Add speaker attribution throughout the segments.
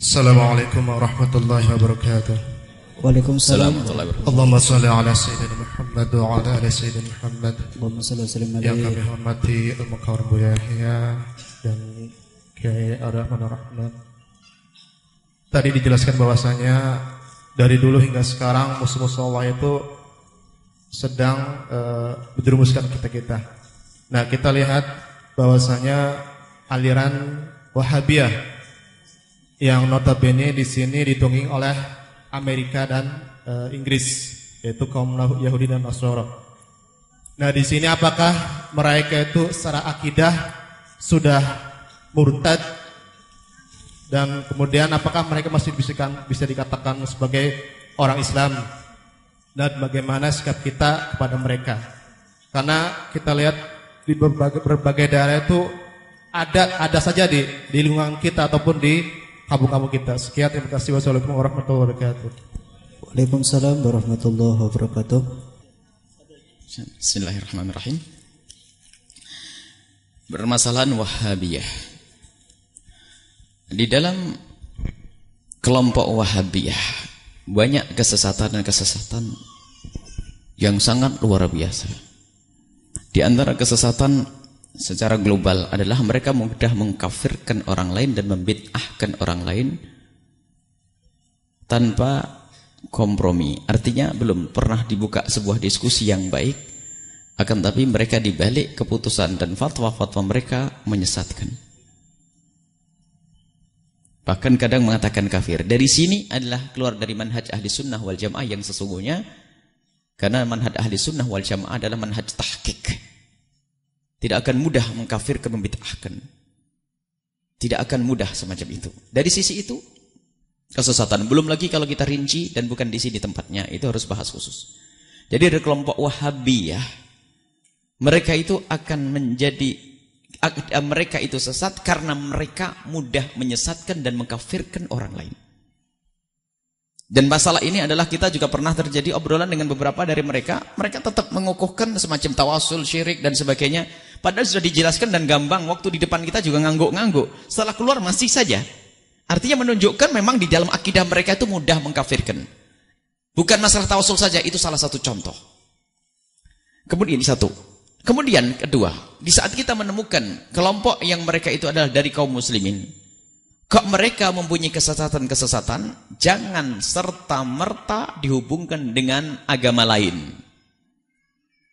Speaker 1: Assalamualaikum warahmatullahi wabarakatuh.
Speaker 2: Waalaikumsalam.
Speaker 1: Allahumma salli ala Sayyidina Muhammad wa ala ali Sayyidina Muhammad.
Speaker 2: Allahumma salli sallim
Speaker 1: Yang
Speaker 2: alaihi.
Speaker 1: kami hormati Al-Mukarram Buya Yahya dan Kiai Ar-Rahman Ar-Rahman. Tadi dijelaskan bahwasanya dari dulu hingga sekarang musuh-musuh Allah itu sedang uh, menjerumuskan kita-kita. Nah, kita lihat bahwasanya aliran Wahabiyah yang notabene di sini ditungging oleh Amerika dan eh, Inggris yaitu kaum Yahudi dan Nasrani. Nah, di sini apakah mereka itu secara akidah sudah murtad dan kemudian apakah mereka masih bisa, bisa dikatakan sebagai orang Islam dan bagaimana sikap kita kepada mereka? Karena kita lihat di berbagai, berbagai daerah itu ada ada saja di di lingkungan kita ataupun di kampung-kampung kita. Sekian terima kasih. Wassalamualaikum warahmatullahi wabarakatuh.
Speaker 2: Waalaikumsalam warahmatullahi wabarakatuh.
Speaker 3: Bismillahirrahmanirrahim. Bermasalahan Wahabiyah. Di dalam kelompok Wahabiyah banyak kesesatan dan kesesatan yang sangat luar biasa. Di antara kesesatan secara global adalah mereka mudah mengkafirkan orang lain dan membid'ahkan orang lain tanpa kompromi. Artinya belum pernah dibuka sebuah diskusi yang baik akan tapi mereka dibalik keputusan dan fatwa-fatwa mereka menyesatkan. Bahkan kadang mengatakan kafir. Dari sini adalah keluar dari manhaj ahli sunnah wal jamaah yang sesungguhnya karena manhaj ahli sunnah wal jamaah adalah manhaj tahqiq. Tidak akan mudah mengkafirkan, membid'ahkan. Tidak akan mudah semacam itu. Dari sisi itu, kesesatan. Belum lagi kalau kita rinci dan bukan di sini tempatnya, itu harus bahas khusus. Jadi ada kelompok Wahabiyah, mereka itu akan menjadi mereka itu sesat karena mereka mudah menyesatkan dan mengkafirkan orang lain. Dan masalah ini adalah kita juga pernah terjadi obrolan dengan beberapa dari mereka. Mereka tetap mengukuhkan semacam tawasul, syirik dan sebagainya. Padahal sudah dijelaskan dan gambang. Waktu di depan kita juga ngangguk-ngangguk. Setelah keluar masih saja. Artinya menunjukkan memang di dalam akidah mereka itu mudah mengkafirkan. Bukan masalah tawasul saja, itu salah satu contoh. Kemudian satu. Kemudian kedua, di saat kita menemukan kelompok yang mereka itu adalah dari kaum muslimin. Kok mereka mempunyai kesesatan-kesesatan, jangan serta-merta dihubungkan dengan agama lain.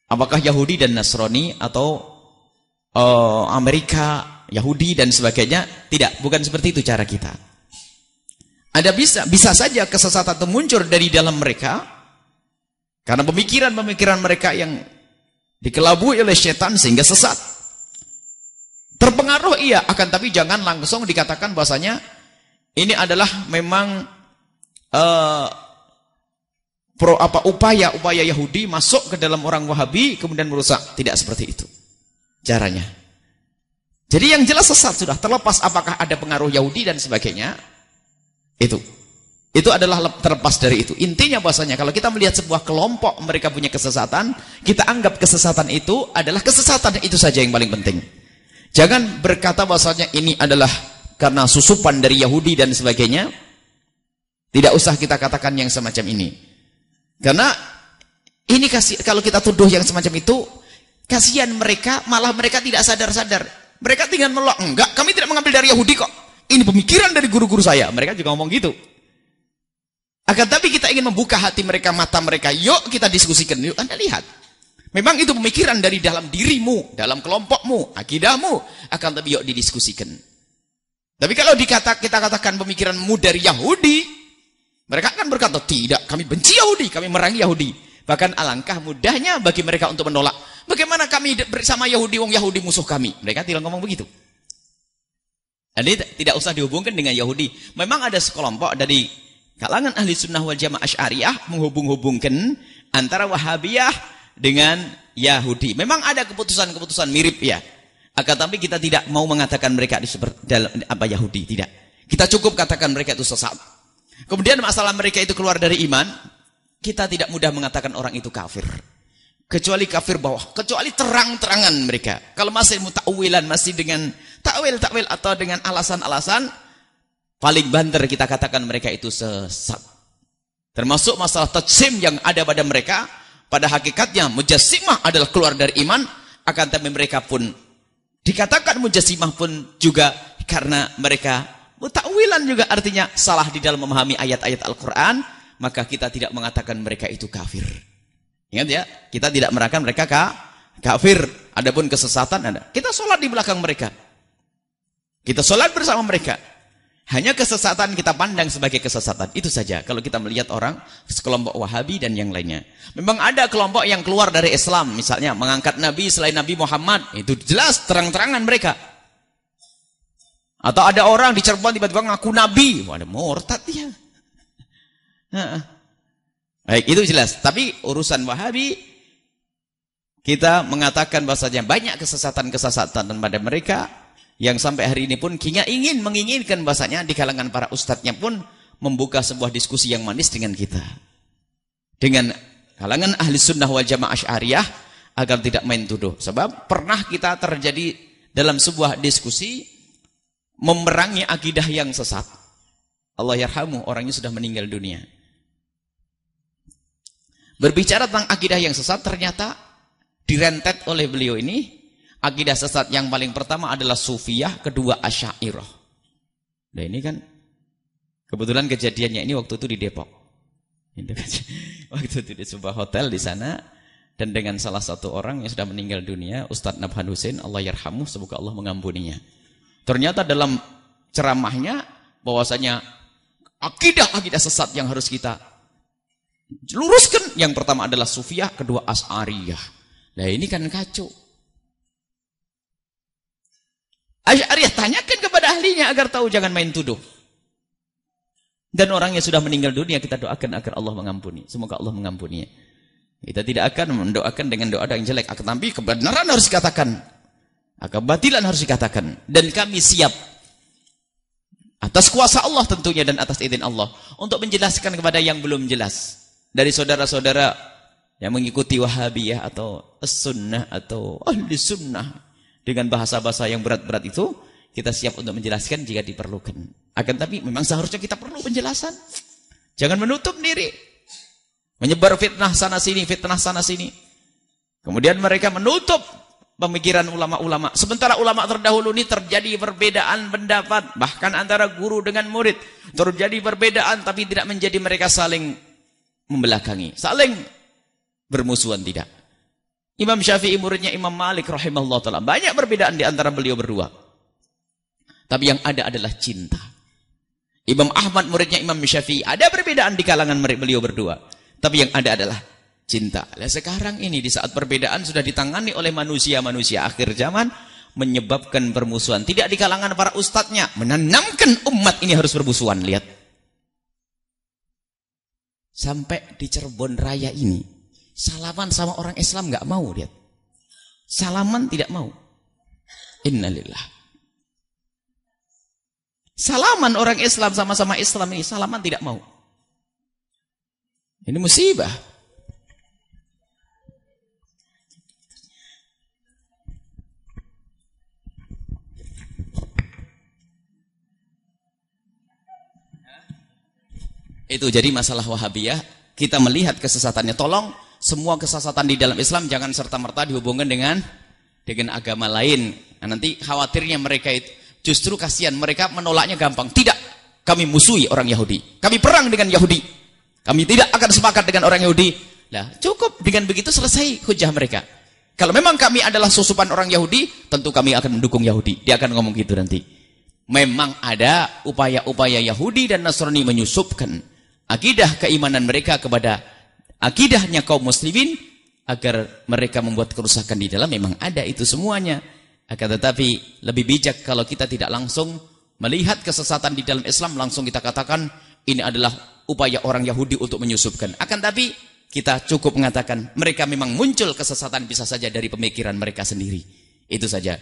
Speaker 3: Apakah Yahudi dan Nasrani atau uh, Amerika, Yahudi dan sebagainya? Tidak, bukan seperti itu cara kita. Ada bisa bisa saja kesesatan itu muncul dari dalam mereka karena pemikiran-pemikiran mereka yang dikelabui oleh setan sehingga sesat. Terpengaruh iya, akan tapi jangan langsung dikatakan bahasanya ini adalah memang uh, pro apa upaya upaya Yahudi masuk ke dalam orang Wahabi kemudian merusak. Tidak seperti itu caranya. Jadi yang jelas sesat sudah terlepas apakah ada pengaruh Yahudi dan sebagainya. Itu. Itu adalah terlepas dari itu. Intinya bahasanya kalau kita melihat sebuah kelompok mereka punya kesesatan, kita anggap kesesatan itu adalah kesesatan itu saja yang paling penting. Jangan berkata bahasanya ini adalah karena susupan dari Yahudi dan sebagainya. Tidak usah kita katakan yang semacam ini. Karena ini kasih kalau kita tuduh yang semacam itu, kasihan mereka, malah mereka tidak sadar-sadar. Mereka tinggal melok, enggak, kami tidak mengambil dari Yahudi kok. Ini pemikiran dari guru-guru saya. Mereka juga ngomong gitu. Akan tapi kita ingin membuka hati mereka, mata mereka. Yuk kita diskusikan. Yuk Anda lihat. Memang itu pemikiran dari dalam dirimu, dalam kelompokmu, akidahmu. Akan tapi yuk didiskusikan. Tapi kalau dikata, kita katakan pemikiranmu dari Yahudi, mereka akan berkata, tidak, kami benci Yahudi, kami merangi Yahudi. Bahkan alangkah mudahnya bagi mereka untuk menolak. Kami bersama Yahudi, wong Yahudi musuh kami. Mereka tidak ngomong begitu. Jadi tidak usah dihubungkan dengan Yahudi. Memang ada sekelompok dari kalangan ahli sunnah wal jamaah asy'ariyah menghubung-hubungkan antara Wahabiyah dengan Yahudi. Memang ada keputusan-keputusan mirip ya. Akan tapi kita tidak mau mengatakan mereka di dalam apa Yahudi, tidak. Kita cukup katakan mereka itu sesat. Kemudian masalah mereka itu keluar dari iman, kita tidak mudah mengatakan orang itu kafir. Kecuali kafir bawah, kecuali terang-terangan mereka. Kalau masih mutawilan, masih dengan takwil-takwil atau dengan alasan-alasan, paling banter kita katakan mereka itu sesat. Termasuk masalah tajsim yang ada pada mereka, pada hakikatnya mujassimah adalah keluar dari iman, akan tapi mereka pun dikatakan mujassimah pun juga karena mereka mutakwilan juga artinya salah di dalam memahami ayat-ayat Al-Quran, maka kita tidak mengatakan mereka itu kafir. Ingat ya, kita tidak merakan mereka ka, kafir. Adapun kesesatan ada. Kita sholat di belakang mereka. Kita sholat bersama mereka. Hanya kesesatan kita pandang sebagai kesesatan. Itu saja. Kalau kita melihat orang, sekelompok wahabi dan yang lainnya. Memang ada kelompok yang keluar dari Islam. Misalnya mengangkat Nabi selain Nabi Muhammad. Itu jelas terang-terangan mereka. Atau ada orang di Cirebon tiba-tiba ngaku Nabi. Wah, ada murtad ya. Baik, itu jelas. Tapi urusan wahabi, kita mengatakan bahasanya banyak kesesatan-kesesatan pada mereka yang sampai hari ini pun kita ingin menginginkan bahasanya di kalangan para ustadznya pun membuka sebuah diskusi yang manis dengan kita. Dengan kalangan ahli sunnah wal jamaah syariah agar tidak main tuduh. Sebab pernah kita terjadi dalam sebuah diskusi memerangi akidah yang sesat. Allah yarhamu orangnya sudah meninggal dunia. Berbicara tentang akidah yang sesat ternyata direntet oleh beliau ini Akidah sesat yang paling pertama adalah sufiyah, kedua asyairah. Nah ini kan kebetulan kejadiannya ini waktu itu di Depok. Waktu itu di sebuah hotel di sana dan dengan salah satu orang yang sudah meninggal dunia, Ustadz Nabhan Hussein, Allah yarhamu, semoga Allah mengampuninya. Ternyata dalam ceramahnya bahwasanya akidah-akidah sesat yang harus kita luruskan. Yang pertama adalah sufiyah, kedua as'ariyah. Nah ini kan kacau. Asy'ariyah tanyakan kepada ahlinya agar tahu jangan main tuduh. Dan orang yang sudah meninggal dunia kita doakan agar Allah mengampuni. Semoga Allah mengampuninya. Kita tidak akan mendoakan dengan doa yang jelek. Tapi kebenaran harus dikatakan. Kebatilan harus dikatakan. Dan kami siap. Atas kuasa Allah tentunya dan atas izin Allah. Untuk menjelaskan kepada yang belum jelas. Dari saudara-saudara yang mengikuti wahabiyah atau sunnah atau ahli sunnah dengan bahasa-bahasa yang berat-berat itu, kita siap untuk menjelaskan jika diperlukan. Akan tapi memang seharusnya kita perlu penjelasan. Jangan menutup diri. Menyebar fitnah sana sini, fitnah sana sini. Kemudian mereka menutup pemikiran ulama-ulama. Sementara ulama terdahulu ini terjadi perbedaan pendapat. Bahkan antara guru dengan murid. Terjadi perbedaan tapi tidak menjadi mereka saling membelakangi. Saling bermusuhan tidak. Imam Syafi'i muridnya Imam Malik rahimahullah ta'ala. Banyak perbedaan di antara beliau berdua. Tapi yang ada adalah cinta. Imam Ahmad muridnya Imam Syafi'i. Ada perbedaan di kalangan beliau berdua. Tapi yang ada adalah cinta. Nah, sekarang ini di saat perbedaan sudah ditangani oleh manusia-manusia akhir zaman. Menyebabkan permusuhan. Tidak di kalangan para ustadznya. Menanamkan umat ini harus bermusuhan. Lihat. Sampai di Cirebon Raya ini Salaman sama orang Islam nggak mau dia. Salaman tidak mau. Innalillah. Salaman orang Islam sama-sama Islam ini salaman tidak mau. Ini musibah. Itu jadi masalah Wahabiyah, kita melihat kesesatannya. Tolong semua kesesatan di dalam Islam jangan serta-merta dihubungkan dengan dengan agama lain. Nah, nanti khawatirnya mereka itu justru kasihan mereka menolaknya gampang. Tidak, kami musuhi orang Yahudi. Kami perang dengan Yahudi. Kami tidak akan sepakat dengan orang Yahudi. Lah, cukup dengan begitu selesai hujah mereka. Kalau memang kami adalah susupan orang Yahudi, tentu kami akan mendukung Yahudi. Dia akan ngomong gitu nanti. Memang ada upaya-upaya Yahudi dan Nasrani menyusupkan akidah keimanan mereka kepada akidahnya kaum muslimin agar mereka membuat kerusakan di dalam memang ada itu semuanya. Akan tetapi lebih bijak kalau kita tidak langsung melihat kesesatan di dalam Islam langsung kita katakan ini adalah upaya orang Yahudi untuk menyusupkan. Akan tapi kita cukup mengatakan mereka memang muncul kesesatan bisa saja dari pemikiran mereka sendiri. Itu saja